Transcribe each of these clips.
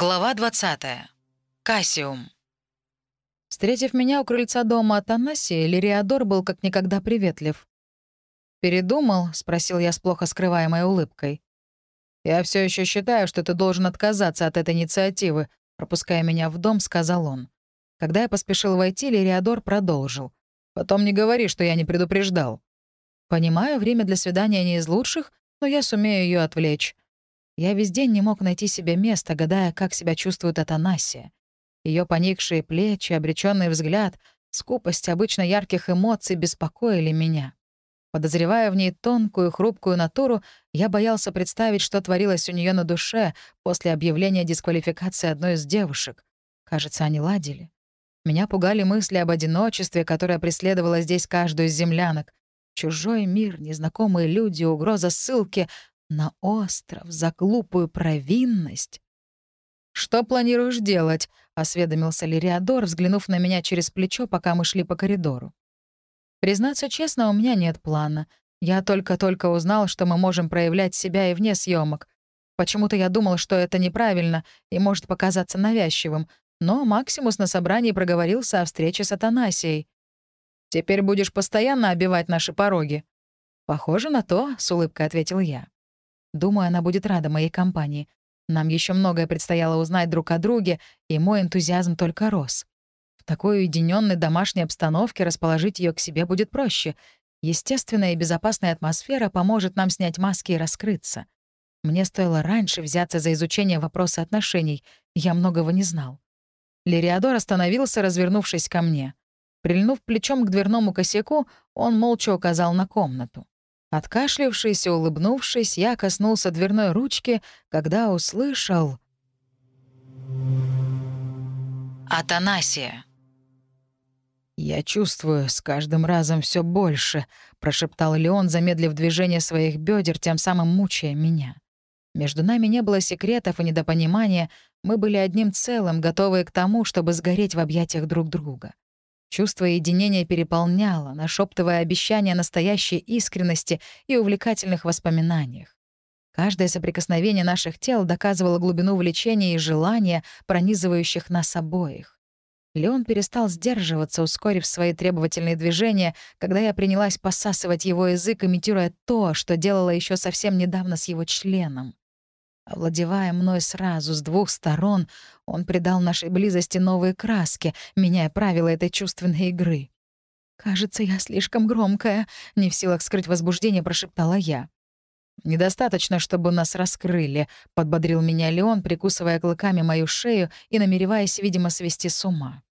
Глава 20. Кассиум. Встретив меня у крыльца дома Атанасия, Лириадор был как никогда приветлив. «Передумал?» — спросил я с плохо скрываемой улыбкой. «Я все еще считаю, что ты должен отказаться от этой инициативы», — пропуская меня в дом, сказал он. Когда я поспешил войти, Лириадор продолжил. «Потом не говори, что я не предупреждал». «Понимаю, время для свидания не из лучших, но я сумею ее отвлечь. Я весь день не мог найти себе места, гадая, как себя чувствует Атанасия. Ее поникшие плечи, обреченный взгляд, скупость обычно ярких эмоций беспокоили меня. Подозревая в ней тонкую, хрупкую натуру, я боялся представить, что творилось у нее на душе после объявления дисквалификации одной из девушек. Кажется, они ладили. Меня пугали мысли об одиночестве, которое преследовало здесь каждую из землянок. Чужой мир, незнакомые люди, угроза ссылки, на остров за глупую провинность? «Что планируешь делать?» — осведомился Лириадор, взглянув на меня через плечо, пока мы шли по коридору. «Признаться честно, у меня нет плана. Я только-только узнал, что мы можем проявлять себя и вне съемок. Почему-то я думал, что это неправильно и может показаться навязчивым, но Максимус на собрании проговорился о встрече с Атанасией. «Теперь будешь постоянно обивать наши пороги». «Похоже на то», — с улыбкой ответил я. Думаю, она будет рада моей компании. Нам еще многое предстояло узнать друг о друге, и мой энтузиазм только рос. В такой уединенной домашней обстановке расположить ее к себе будет проще. Естественная и безопасная атмосфера поможет нам снять маски и раскрыться. Мне стоило раньше взяться за изучение вопроса отношений. Я многого не знал. Лириадор остановился, развернувшись ко мне. Прильнув плечом к дверному косяку, он молча указал на комнату. Откашлившись и улыбнувшись, я коснулся дверной ручки, когда услышал... Атанасия. «Я чувствую с каждым разом все больше», — прошептал Леон, замедлив движение своих бедер, тем самым мучая меня. Между нами не было секретов и недопонимания, мы были одним целым, готовые к тому, чтобы сгореть в объятиях друг друга. Чувство единения переполняло, нашептывая обещания настоящей искренности и увлекательных воспоминаниях. Каждое соприкосновение наших тел доказывало глубину влечения и желания, пронизывающих нас обоих. Леон перестал сдерживаться, ускорив свои требовательные движения, когда я принялась посасывать его язык, имитируя то, что делала еще совсем недавно с его членом. Овладевая мной сразу с двух сторон, он придал нашей близости новые краски, меняя правила этой чувственной игры. «Кажется, я слишком громкая», — не в силах скрыть возбуждение, прошептала я. «Недостаточно, чтобы нас раскрыли», — подбодрил меня Леон, прикусывая клыками мою шею и намереваясь, видимо, свести с ума.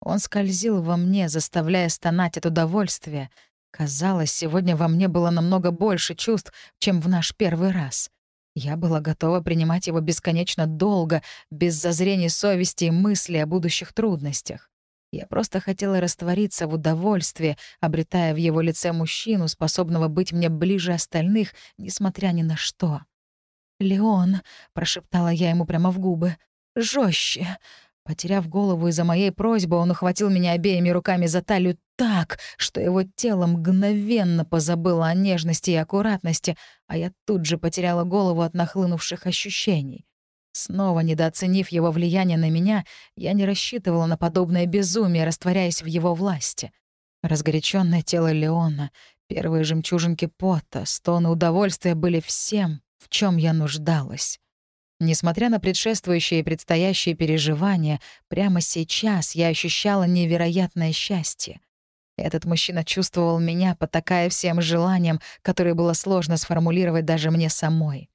Он скользил во мне, заставляя стонать от удовольствия. Казалось, сегодня во мне было намного больше чувств, чем в наш первый раз. Я была готова принимать его бесконечно долго, без зазрений совести и мысли о будущих трудностях. Я просто хотела раствориться в удовольствии, обретая в его лице мужчину, способного быть мне ближе остальных, несмотря ни на что. «Леон», — прошептала я ему прямо в губы, — «жёстче». Потеряв голову из-за моей просьбы, он ухватил меня обеими руками за талию так, что его тело мгновенно позабыло о нежности и аккуратности, а я тут же потеряла голову от нахлынувших ощущений. Снова недооценив его влияние на меня, я не рассчитывала на подобное безумие, растворяясь в его власти. Разгоряченное тело Леона, первые жемчужинки пота, стоны удовольствия были всем, в чем я нуждалась. Несмотря на предшествующие и предстоящие переживания, прямо сейчас я ощущала невероятное счастье. Этот мужчина чувствовал меня, потакая всем желаниям, которые было сложно сформулировать даже мне самой.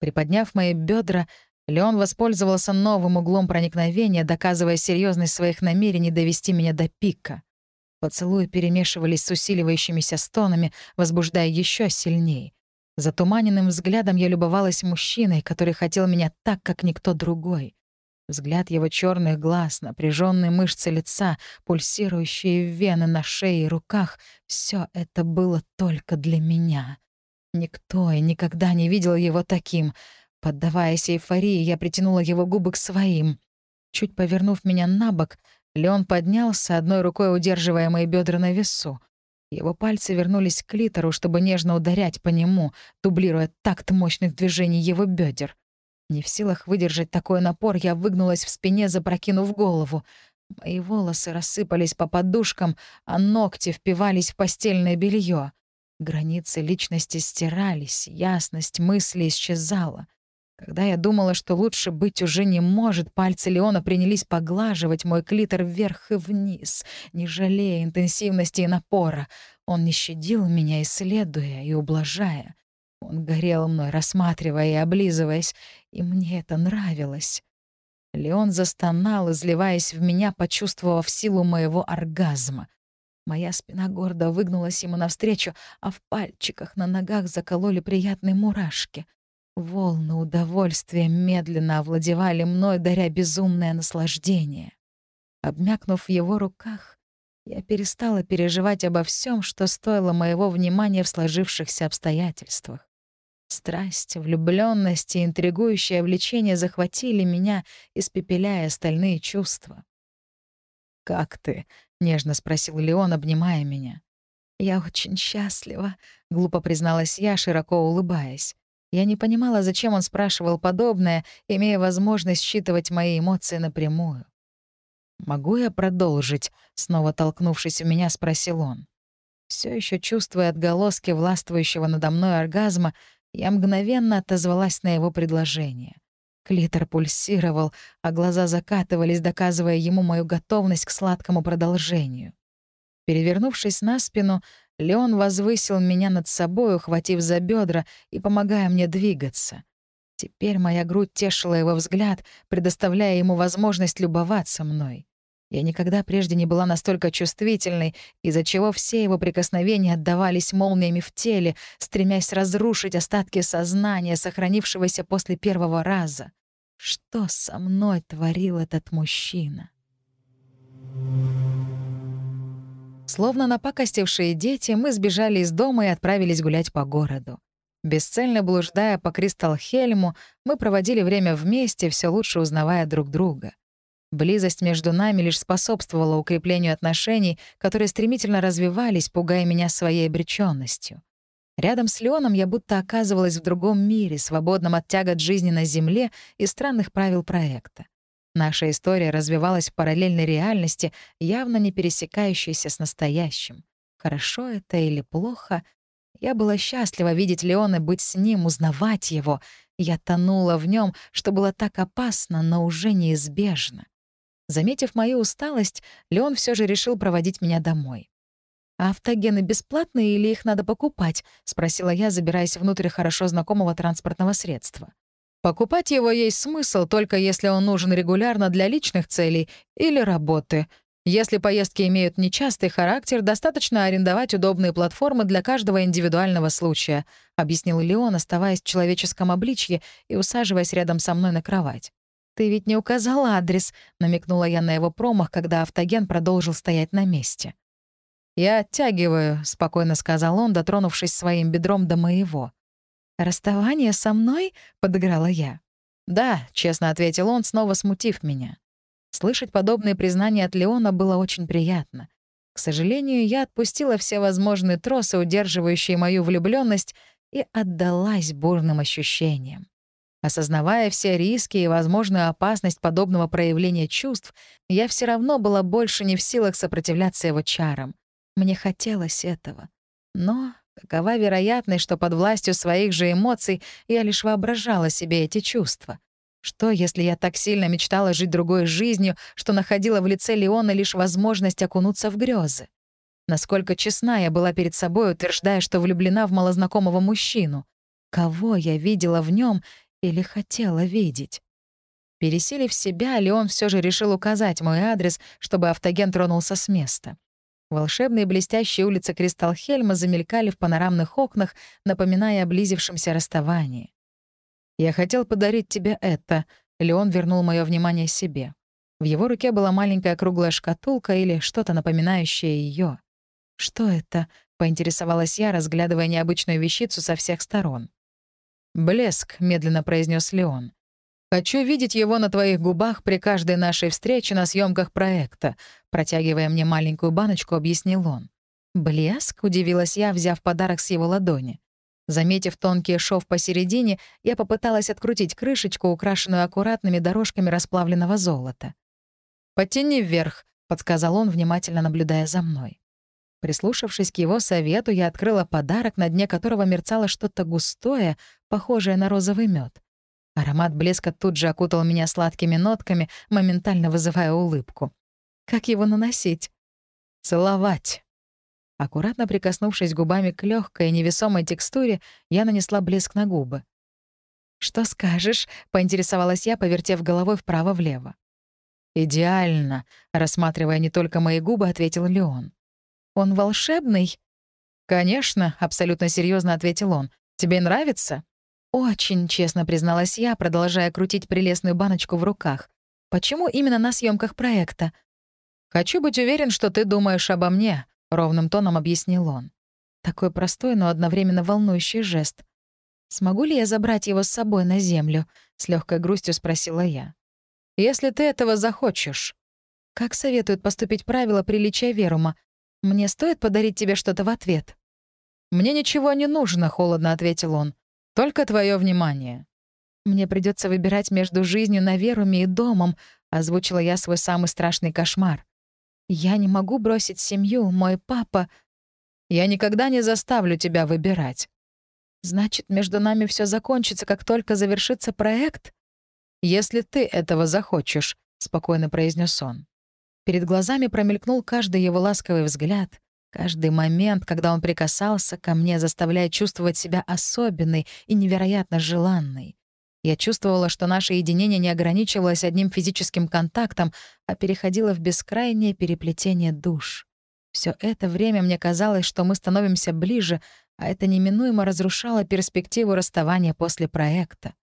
Приподняв мои бедра, Леон воспользовался новым углом проникновения, доказывая серьезность своих намерений довести меня до пика. Поцелуи перемешивались с усиливающимися стонами, возбуждая еще сильнее. Затуманенным взглядом я любовалась мужчиной, который хотел меня так, как никто другой. Взгляд его черных глаз, напряженные мышцы лица, пульсирующие вены на шее и руках — все это было только для меня. Никто и никогда не видел его таким. Поддаваясь эйфории, я притянула его губы к своим. Чуть повернув меня на бок, Леон поднялся, одной рукой удерживая мои бедра на весу. Его пальцы вернулись к клитору, чтобы нежно ударять по нему, дублируя такт мощных движений его бедер. Не в силах выдержать такой напор, я выгнулась в спине, запрокинув голову. Мои волосы рассыпались по подушкам, а ногти впивались в постельное белье. Границы личности стирались, ясность мысли исчезала. Когда я думала, что лучше быть уже не может, пальцы Леона принялись поглаживать мой клитор вверх и вниз, не жалея интенсивности и напора. Он не щадил меня, исследуя и ублажая. Он горел мной, рассматривая и облизываясь, и мне это нравилось. Леон застонал, изливаясь в меня, почувствовав силу моего оргазма. Моя спина гордо выгнулась ему навстречу, а в пальчиках на ногах закололи приятные мурашки. Волны удовольствия медленно овладевали мной, даря безумное наслаждение. Обмякнув в его руках, я перестала переживать обо всем, что стоило моего внимания в сложившихся обстоятельствах. Страсть, влюбленность и интригующее влечение захватили меня, испепеляя остальные чувства. «Как ты?» — нежно спросил Леон, обнимая меня. «Я очень счастлива», — глупо призналась я, широко улыбаясь. Я не понимала, зачем он спрашивал подобное, имея возможность считывать мои эмоции напрямую. «Могу я продолжить?» — снова толкнувшись в меня, спросил он. Все еще чувствуя отголоски властвующего надо мной оргазма, я мгновенно отозвалась на его предложение. Клитор пульсировал, а глаза закатывались, доказывая ему мою готовность к сладкому продолжению. Перевернувшись на спину, Леон возвысил меня над собой, ухватив за бедра и помогая мне двигаться. Теперь моя грудь тешила его взгляд, предоставляя ему возможность любоваться мной. Я никогда прежде не была настолько чувствительной, из-за чего все его прикосновения отдавались молниями в теле, стремясь разрушить остатки сознания, сохранившегося после первого раза. Что со мной творил этот мужчина? Словно напакостившие дети, мы сбежали из дома и отправились гулять по городу. Бесцельно блуждая по Кристалхельму, мы проводили время вместе, все лучше узнавая друг друга. Близость между нами лишь способствовала укреплению отношений, которые стремительно развивались, пугая меня своей обречённостью. Рядом с Леоном я будто оказывалась в другом мире, свободном от тягот жизни на Земле и странных правил проекта. Наша история развивалась в параллельной реальности, явно не пересекающейся с настоящим. Хорошо это или плохо? Я была счастлива видеть Леона, быть с ним, узнавать его. Я тонула в нем, что было так опасно, но уже неизбежно. Заметив мою усталость, Леон все же решил проводить меня домой. «А автогены бесплатные или их надо покупать?» — спросила я, забираясь внутрь хорошо знакомого транспортного средства. Покупать его есть смысл только если он нужен регулярно для личных целей или работы. Если поездки имеют нечастый характер, достаточно арендовать удобные платформы для каждого индивидуального случая, объяснил Леон, оставаясь в человеческом обличье и усаживаясь рядом со мной на кровать. «Ты ведь не указал адрес», — намекнула я на его промах, когда автоген продолжил стоять на месте. «Я оттягиваю», — спокойно сказал он, дотронувшись своим бедром до моего. «Расставание со мной?» — подыграла я. «Да», — честно ответил он, снова смутив меня. Слышать подобные признания от Леона было очень приятно. К сожалению, я отпустила все возможные тросы, удерживающие мою влюбленность, и отдалась бурным ощущениям. Осознавая все риски и возможную опасность подобного проявления чувств, я все равно была больше не в силах сопротивляться его чарам. Мне хотелось этого. Но Какова вероятность, что под властью своих же эмоций я лишь воображала себе эти чувства? Что, если я так сильно мечтала жить другой жизнью, что находила в лице Леона лишь возможность окунуться в грезы? Насколько честна я была перед собой, утверждая, что влюблена в малознакомого мужчину? Кого я видела в нем или хотела видеть? Пересилив себя, Леон все же решил указать мой адрес, чтобы автоген тронулся с места. Волшебные блестящие улицы Кристалхельма замелькали в панорамных окнах, напоминая о близившемся расставании. «Я хотел подарить тебе это», — Леон вернул мое внимание себе. В его руке была маленькая круглая шкатулка или что-то напоминающее ее. «Что это?» — поинтересовалась я, разглядывая необычную вещицу со всех сторон. «Блеск», — медленно произнес Леон. Хочу видеть его на твоих губах при каждой нашей встрече на съемках проекта», протягивая мне маленькую баночку, объяснил он. «Блеск?» — удивилась я, взяв подарок с его ладони. Заметив тонкий шов посередине, я попыталась открутить крышечку, украшенную аккуратными дорожками расплавленного золота. «Потяни вверх», — подсказал он, внимательно наблюдая за мной. Прислушавшись к его совету, я открыла подарок, на дне которого мерцало что-то густое, похожее на розовый мед. Аромат блеска тут же окутал меня сладкими нотками, моментально вызывая улыбку. Как его наносить? Целовать. Аккуратно прикоснувшись губами к легкой невесомой текстуре, я нанесла блеск на губы. «Что скажешь?» — поинтересовалась я, повертев головой вправо-влево. «Идеально», — рассматривая не только мои губы, ответил Леон. «Он волшебный?» «Конечно», — абсолютно серьезно ответил он. «Тебе нравится?» «Очень», — честно призналась я, продолжая крутить прелестную баночку в руках. «Почему именно на съемках проекта?» «Хочу быть уверен, что ты думаешь обо мне», — ровным тоном объяснил он. Такой простой, но одновременно волнующий жест. «Смогу ли я забрать его с собой на землю?» — с легкой грустью спросила я. «Если ты этого захочешь». «Как советуют поступить правила приличия Верума? Мне стоит подарить тебе что-то в ответ?» «Мне ничего не нужно», — холодно ответил он. Только твое внимание. Мне придется выбирать между жизнью на Веруме и домом, озвучила я свой самый страшный кошмар. Я не могу бросить семью, мой папа. Я никогда не заставлю тебя выбирать. Значит, между нами все закончится, как только завершится проект? Если ты этого захочешь, спокойно произнес он. Перед глазами промелькнул каждый его ласковый взгляд, Каждый момент, когда он прикасался ко мне, заставляя чувствовать себя особенной и невероятно желанной. Я чувствовала, что наше единение не ограничивалось одним физическим контактом, а переходило в бескрайнее переплетение душ. Все это время мне казалось, что мы становимся ближе, а это неминуемо разрушало перспективу расставания после проекта.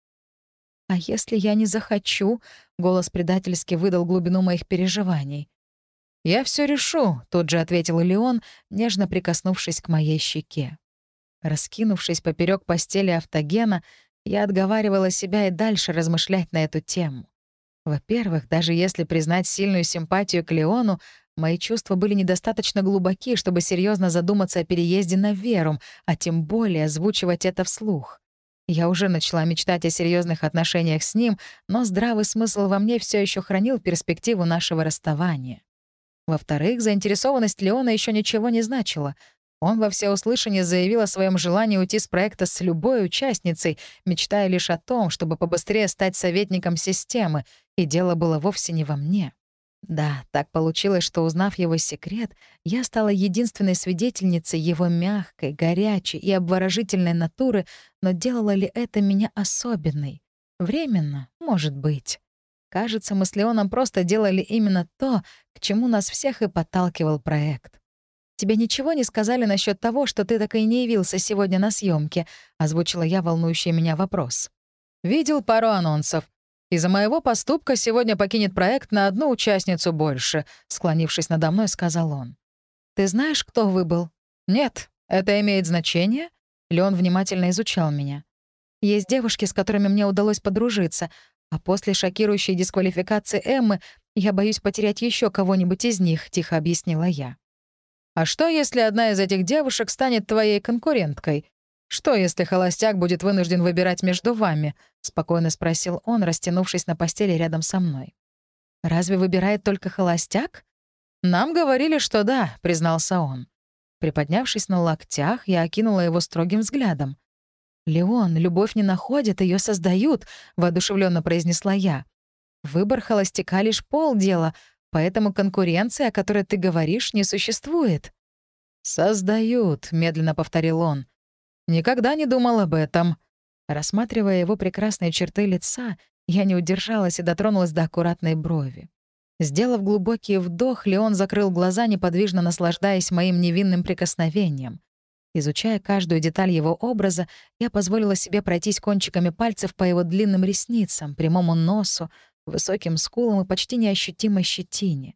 «А если я не захочу?» — голос предательски выдал глубину моих переживаний. «Я все решу», — тут же ответил Леон, нежно прикоснувшись к моей щеке. Раскинувшись поперек постели автогена, я отговаривала себя и дальше размышлять на эту тему. Во-первых, даже если признать сильную симпатию к Леону, мои чувства были недостаточно глубоки, чтобы серьезно задуматься о переезде на Верум, а тем более озвучивать это вслух. Я уже начала мечтать о серьезных отношениях с ним, но здравый смысл во мне все еще хранил перспективу нашего расставания. Во-вторых, заинтересованность Леона еще ничего не значила. Он во всеуслышание заявил о своем желании уйти с проекта с любой участницей, мечтая лишь о том, чтобы побыстрее стать советником системы, и дело было вовсе не во мне. Да, так получилось, что, узнав его секрет, я стала единственной свидетельницей его мягкой, горячей и обворожительной натуры, но делало ли это меня особенной? Временно, может быть. Кажется, мы с Леоном просто делали именно то, к чему нас всех и подталкивал проект. «Тебе ничего не сказали насчет того, что ты так и не явился сегодня на съемке? озвучила я волнующий меня вопрос. «Видел пару анонсов. Из-за моего поступка сегодня покинет проект на одну участницу больше», склонившись надо мной, сказал он. «Ты знаешь, кто выбыл?» «Нет. Это имеет значение?» Леон внимательно изучал меня. «Есть девушки, с которыми мне удалось подружиться. А после шокирующей дисквалификации Эммы я боюсь потерять еще кого-нибудь из них», — тихо объяснила я. «А что, если одна из этих девушек станет твоей конкуренткой? Что, если холостяк будет вынужден выбирать между вами?» — спокойно спросил он, растянувшись на постели рядом со мной. «Разве выбирает только холостяк?» «Нам говорили, что да», — признался он. Приподнявшись на локтях, я окинула его строгим взглядом. «Леон, любовь не находят, ее создают», — воодушевленно произнесла я. «Выбор холостяка — лишь полдела, поэтому конкуренция, о которой ты говоришь, не существует». «Создают», — медленно повторил он. «Никогда не думал об этом». Рассматривая его прекрасные черты лица, я не удержалась и дотронулась до аккуратной брови. Сделав глубокий вдох, Леон закрыл глаза, неподвижно наслаждаясь моим невинным прикосновением. Изучая каждую деталь его образа, я позволила себе пройтись кончиками пальцев по его длинным ресницам, прямому носу, высоким скулам и почти неощутимой щетине.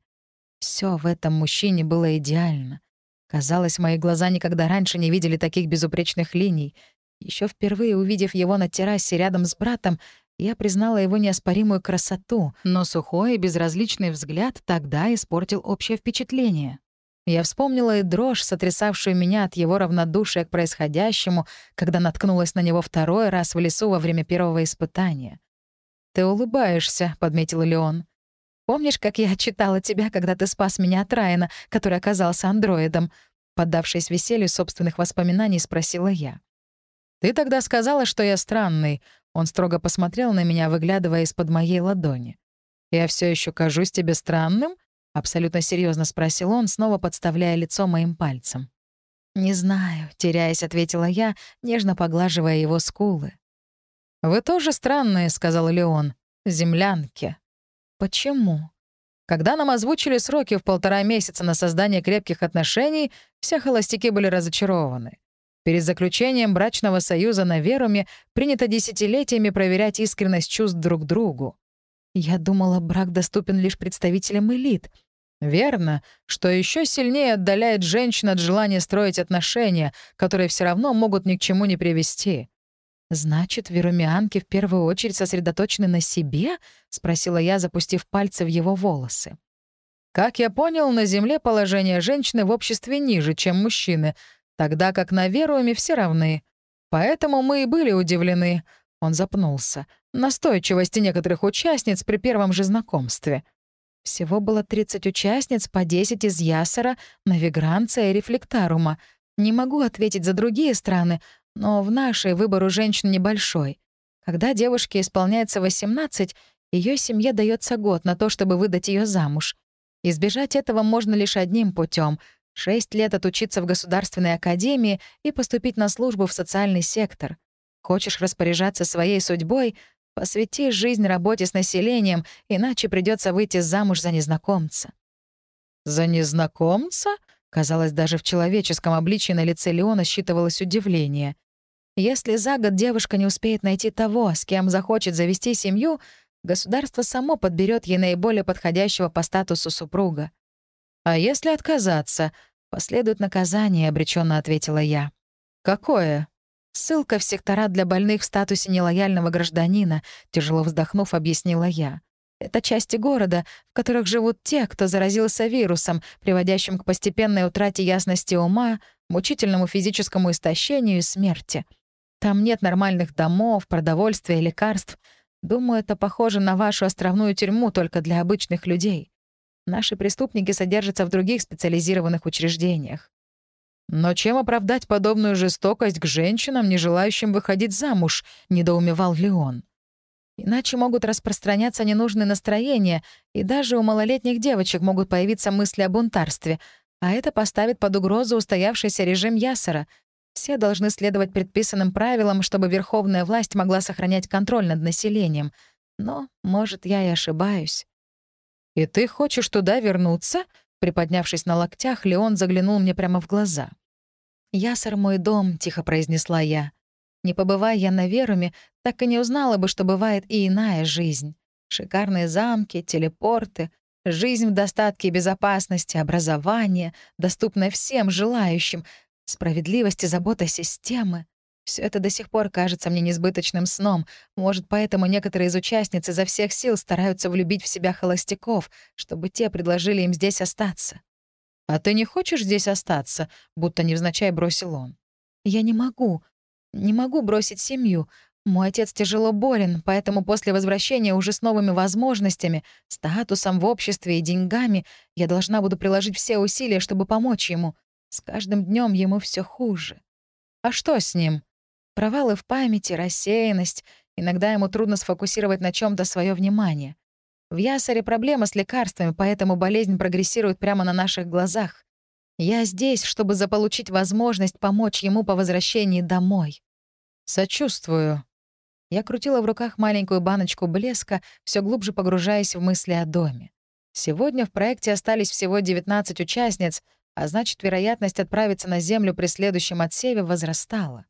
Все в этом мужчине было идеально. Казалось, мои глаза никогда раньше не видели таких безупречных линий. Еще впервые увидев его на террасе рядом с братом, я признала его неоспоримую красоту, но сухой и безразличный взгляд тогда испортил общее впечатление. Я вспомнила и дрожь, сотрясавшую меня от его равнодушия к происходящему, когда наткнулась на него второй раз в лесу во время первого испытания. «Ты улыбаешься», — подметил Леон. «Помнишь, как я читала тебя, когда ты спас меня от Райана, который оказался андроидом?» Поддавшись веселью собственных воспоминаний, спросила я. «Ты тогда сказала, что я странный». Он строго посмотрел на меня, выглядывая из-под моей ладони. «Я все еще кажусь тебе странным?» Абсолютно серьезно спросил он, снова подставляя лицо моим пальцем. «Не знаю», — теряясь, ответила я, нежно поглаживая его скулы. «Вы тоже странные», — сказал Леон. «Землянки». «Почему?» Когда нам озвучили сроки в полтора месяца на создание крепких отношений, все холостяки были разочарованы. Перед заключением брачного союза на Веруме принято десятилетиями проверять искренность чувств друг к другу. Я думала, брак доступен лишь представителям элит — Верно, что еще сильнее отдаляет женщин от желания строить отношения, которые все равно могут ни к чему не привести. «Значит, верумианки в первую очередь сосредоточены на себе?» — спросила я, запустив пальцы в его волосы. «Как я понял, на Земле положение женщины в обществе ниже, чем мужчины, тогда как на веруме все равны. Поэтому мы и были удивлены». Он запнулся. «Настойчивости некоторых участниц при первом же знакомстве». Всего было 30 участниц, по 10 из Ясера, Навигранца и Рефлектарума. Не могу ответить за другие страны, но в нашей выбор у женщин небольшой. Когда девушке исполняется 18, ее семье дается год на то, чтобы выдать ее замуж. Избежать этого можно лишь одним путем: шесть лет отучиться в государственной академии и поступить на службу в социальный сектор. Хочешь распоряжаться своей судьбой — Посвяти жизнь работе с населением, иначе придется выйти замуж за незнакомца». «За незнакомца?» Казалось, даже в человеческом обличии на лице Леона считывалось удивление. Если за год девушка не успеет найти того, с кем захочет завести семью, государство само подберет ей наиболее подходящего по статусу супруга. «А если отказаться?» «Последует наказание», — обреченно ответила я. «Какое?» Ссылка в сектора для больных в статусе нелояльного гражданина, тяжело вздохнув, объяснила я. Это части города, в которых живут те, кто заразился вирусом, приводящим к постепенной утрате ясности ума, мучительному физическому истощению и смерти. Там нет нормальных домов, продовольствия, лекарств. Думаю, это похоже на вашу островную тюрьму только для обычных людей. Наши преступники содержатся в других специализированных учреждениях. «Но чем оправдать подобную жестокость к женщинам, не желающим выходить замуж?» — недоумевал Леон. «Иначе могут распространяться ненужные настроения, и даже у малолетних девочек могут появиться мысли о бунтарстве, а это поставит под угрозу устоявшийся режим Ясера. Все должны следовать предписанным правилам, чтобы верховная власть могла сохранять контроль над населением. Но, может, я и ошибаюсь». «И ты хочешь туда вернуться?» Приподнявшись на локтях, Леон заглянул мне прямо в глаза. «Ясар мой дом», — тихо произнесла я. «Не побывая я на Веруме, так и не узнала бы, что бывает и иная жизнь. Шикарные замки, телепорты, жизнь в достатке и безопасности, образование, доступное всем желающим, справедливость и забота системы. Все это до сих пор кажется мне несбыточным сном. Может, поэтому некоторые из участниц изо всех сил стараются влюбить в себя холостяков, чтобы те предложили им здесь остаться. «А ты не хочешь здесь остаться?» — будто невзначай бросил он. «Я не могу. Не могу бросить семью. Мой отец тяжело болен, поэтому после возвращения уже с новыми возможностями, статусом в обществе и деньгами я должна буду приложить все усилия, чтобы помочь ему. С каждым днем ему все хуже. А что с ним? Провалы в памяти, рассеянность. Иногда ему трудно сфокусировать на чем то свое внимание. В Ясаре проблема с лекарствами, поэтому болезнь прогрессирует прямо на наших глазах. Я здесь, чтобы заполучить возможность помочь ему по возвращении домой. Сочувствую. Я крутила в руках маленькую баночку блеска, все глубже погружаясь в мысли о доме. Сегодня в проекте остались всего 19 участниц, а значит, вероятность отправиться на Землю при следующем отсеве возрастала.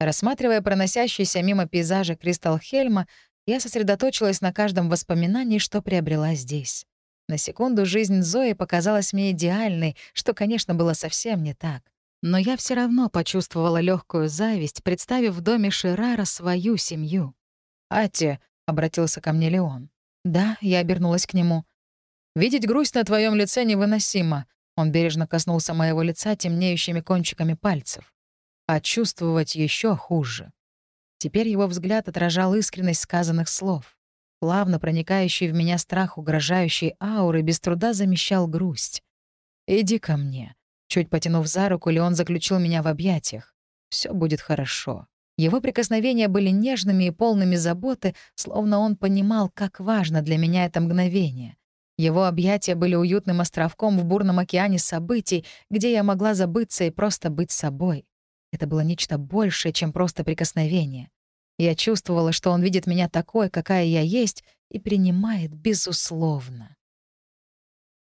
Рассматривая проносящиеся мимо пейзажи Кристалхельма, я сосредоточилась на каждом воспоминании, что приобрела здесь. На секунду жизнь Зои показалась мне идеальной, что, конечно, было совсем не так. Но я все равно почувствовала легкую зависть, представив в доме Ширара свою семью. «Ати», — обратился ко мне Леон. «Да», — я обернулась к нему. «Видеть грусть на твоем лице невыносимо. Он бережно коснулся моего лица темнеющими кончиками пальцев. А чувствовать еще хуже. Теперь его взгляд отражал искренность сказанных слов. Плавно проникающий в меня страх угрожающей ауры без труда замещал грусть. «Иди ко мне». Чуть потянув за руку, Леон заключил меня в объятиях. Все будет хорошо». Его прикосновения были нежными и полными заботы, словно он понимал, как важно для меня это мгновение. Его объятия были уютным островком в бурном океане событий, где я могла забыться и просто быть собой. Это было нечто большее, чем просто прикосновение. Я чувствовала, что он видит меня такой, какая я есть, и принимает безусловно.